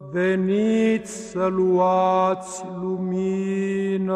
Veniți să luați lumină!